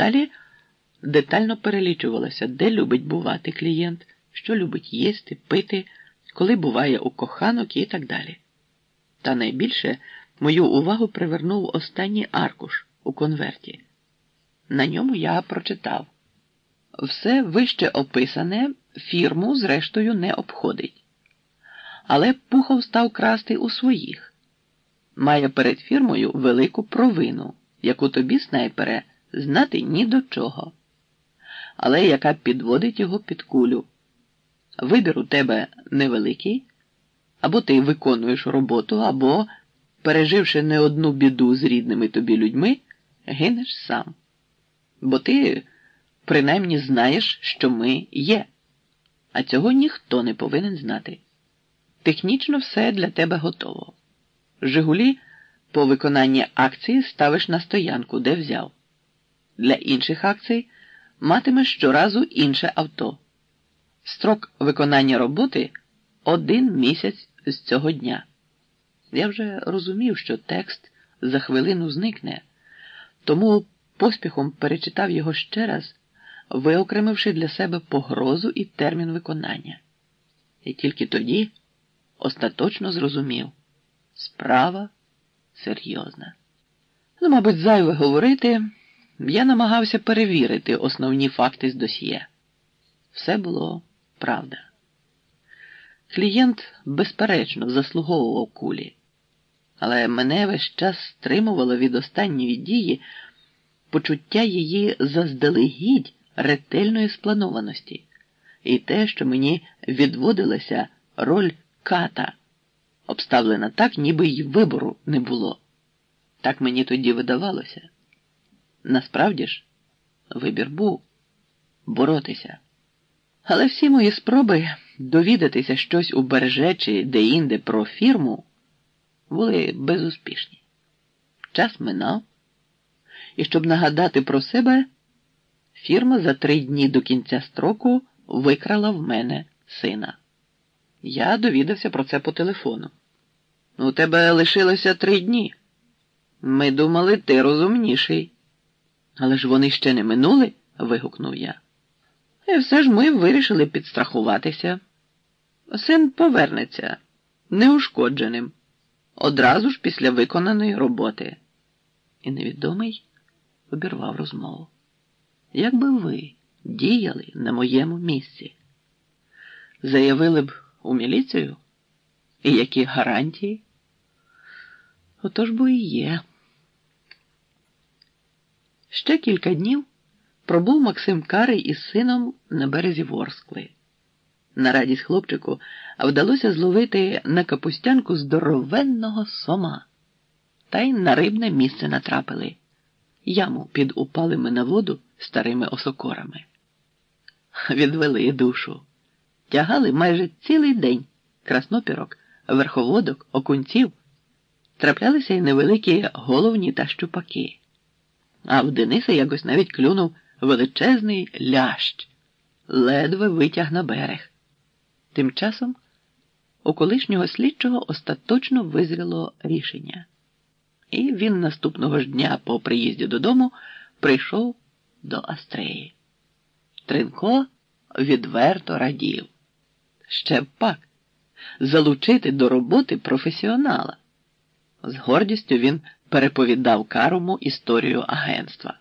Далі детально перелічувалося, де любить бувати клієнт, що любить їсти, пити, коли буває у коханок і так далі. Та найбільше мою увагу привернув останній аркуш у конверті. На ньому я прочитав все вище описане фірму, зрештою, не обходить. Але Пухов став красти у своїх. Має перед фірмою велику провину, яку тобі, снайпере, знати ні до чого, але яка підводить його під кулю. Вибір у тебе невеликий, або ти виконуєш роботу, або, переживши не одну біду з рідними тобі людьми, гинеш сам. Бо ти принаймні знаєш, що ми є, а цього ніхто не повинен знати. Технічно все для тебе готово. Жигулі по виконанні акції ставиш на стоянку, де взяв. Для інших акцій матимеш щоразу інше авто. Строк виконання роботи один місяць з цього дня. Я вже розумів, що текст за хвилину зникне, тому поспіхом перечитав його ще раз, виокремивши для себе погрозу і термін виконання. І тільки тоді остаточно зрозумів справа серйозна. Ну, мабуть, зайве говорити, я намагався перевірити основні факти з досьє. Все було правда. Клієнт, безперечно, заслуговував кулі, але мене весь час стримувало від останньої дії почуття її заздалегідь ретельної спланованості і те, що мені відводилася роль ката, обставлена так, ніби й вибору не було. Так мені тоді видавалося. Насправді ж, вибір був боротися. Але всі мої спроби довідатися щось у береже чи де-інде про фірму були безуспішні. Час минав, і щоб нагадати про себе, фірма за три дні до кінця строку викрала в мене сина. Я довідався про це по телефону. У тебе лишилося три дні. Ми думали, ти розумніший. Але ж вони ще не минули, вигукнув я. І все ж ми вирішили підстрахуватися. Син повернеться неушкодженим, одразу ж після виконаної роботи. І невідомий обірвав розмову. Як би ви діяли на моєму місці? Заявили б у міліцію? І які гарантії? Отож бо і є. Ще кілька днів пробув Максим Карий із сином на березі Ворскли. На радість хлопчику вдалося зловити на капустянку здоровенного сома, та й на рибне місце натрапили яму під упалими на воду старими осокорами. Відвели душу, тягали майже цілий день краснопірок, верховодок, окунців, траплялися й невеликі головні та щупаки. А в Дениса якось навіть клюнув величезний лящ, ледве витяг на берег. Тим часом у колишнього слідчого остаточно визріло рішення, і він наступного ж дня по приїзді додому прийшов до Астреї. Тринко відверто радів. Ще б пак залучити до роботи професіонала. З гордістю він переповідав Карому історію агентства.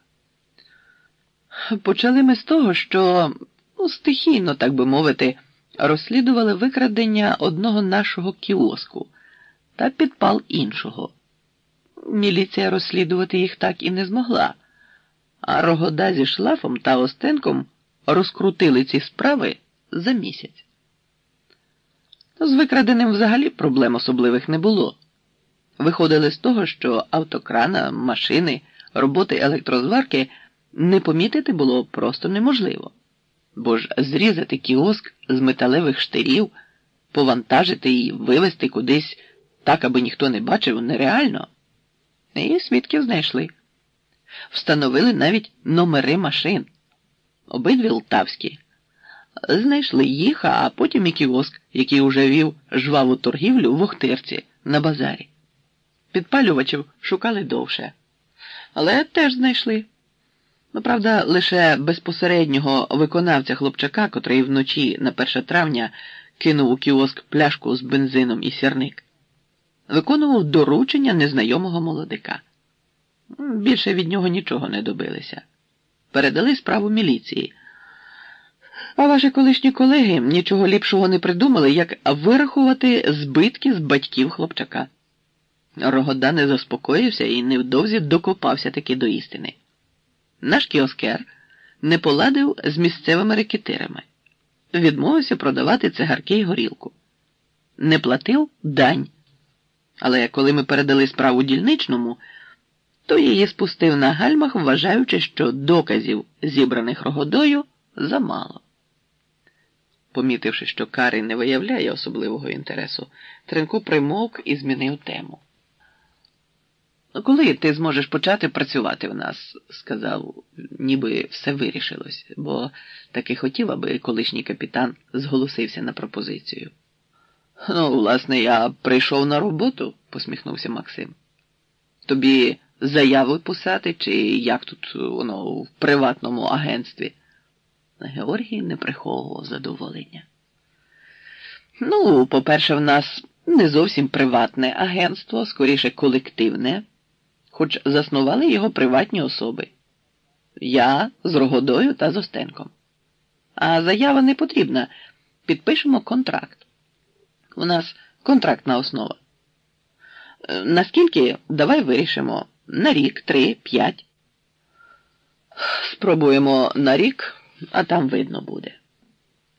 Почали ми з того, що ну, стихійно, так би мовити, розслідували викрадення одного нашого кіоску та підпал іншого. Міліція розслідувати їх так і не змогла, а Рогода зі Шлафом та Остенком розкрутили ці справи за місяць. З викраденим взагалі проблем особливих не було. Виходили з того, що автокрана, машини, роботи електрозварки не помітити було просто неможливо, бо ж зрізати кіоск з металевих штирів, повантажити і вивезти кудись так, аби ніхто не бачив, нереально. І свідків знайшли. Встановили навіть номери машин, обидві лтавські. Знайшли їх, а потім і кіоск, який уже вів жваву торгівлю в Охтирці на базарі. Підпалювачів шукали довше, але теж знайшли. Ну, правда, лише безпосереднього виконавця хлопчака, котрий вночі на 1 травня кинув у кіоск пляшку з бензином і сірник, виконував доручення незнайомого молодика. Більше від нього нічого не добилися. Передали справу міліції. А ваші колишні колеги нічого ліпшого не придумали, як вирахувати збитки з батьків хлопчака. Рогода не заспокоївся і невдовзі докопався таки до істини. Наш кіоскер не поладив з місцевими рекетирами, відмовився продавати цигарки й горілку, не платив дань. Але коли ми передали справу дільничному, то її спустив на гальмах, вважаючи, що доказів, зібраних рогодою, замало. Помітивши, що Карий не виявляє особливого інтересу, Тренко примовк і змінив тему. Коли ти зможеш почати працювати в нас, сказав, ніби все вирішилось, бо таки хотів, аби колишній капітан зголосився на пропозицію. Ну, власне, я прийшов на роботу, посміхнувся Максим. Тобі заяви писати, чи як тут воно в приватному агентстві? Георгій не приховував задоволення. Ну, по-перше, в нас не зовсім приватне агентство, скоріше колективне, хоч заснували його приватні особи. Я з Рогодою та з Остенком. А заява не потрібна. Підпишемо контракт. У нас контрактна основа. Е, наскільки давай вирішимо на рік, три, п'ять. Спробуємо на рік, а там видно буде.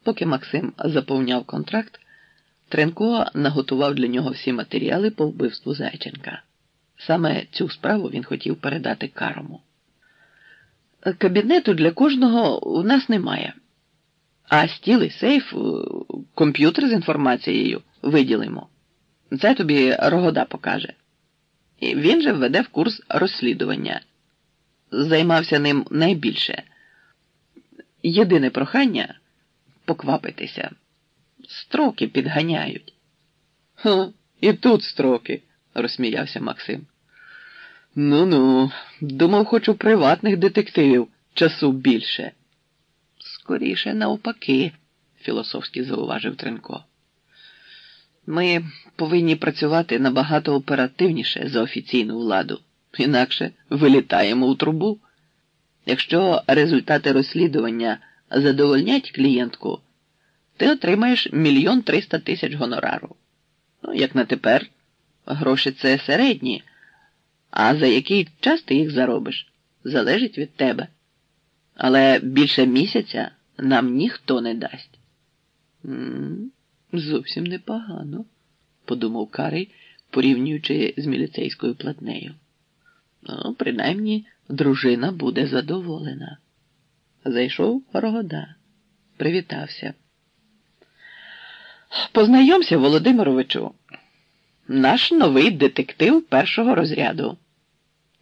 Поки Максим заповняв контракт, Тренко наготував для нього всі матеріали по вбивству Зайченка. Саме цю справу він хотів передати карому. Кабінету для кожного у нас немає. А стіл і сейф, комп'ютер з інформацією виділимо. Це тобі Рогода покаже. І він же введе в курс розслідування. Займався ним найбільше. Єдине прохання поквапитися. Строки підганяють. «Ха, І тут строки, розсміявся Максим. Ну ну, думав, хочу приватних детективів часу більше. Скоріше навпаки, філософськи зауважив Тренко. Ми повинні працювати набагато оперативніше за офіційну владу, інакше вилітаємо у трубу. Якщо результати розслідування задовольнять клієнтку, ти отримаєш мільйон триста тисяч гонорару. Ну, як на тепер, гроші це середні, а за який час ти їх заробиш, залежить від тебе. Але більше місяця нам ніхто не дасть. М -м, зовсім непогано, подумав Карий, порівнюючи з міліцейською платнею. Ну, принаймні, дружина буде задоволена. Зайшов Рогода, привітався. Познайомся, Володимировичу, наш новий детектив першого розряду.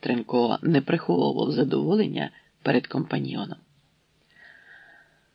Тренко не приховував задоволення перед компаньйоном.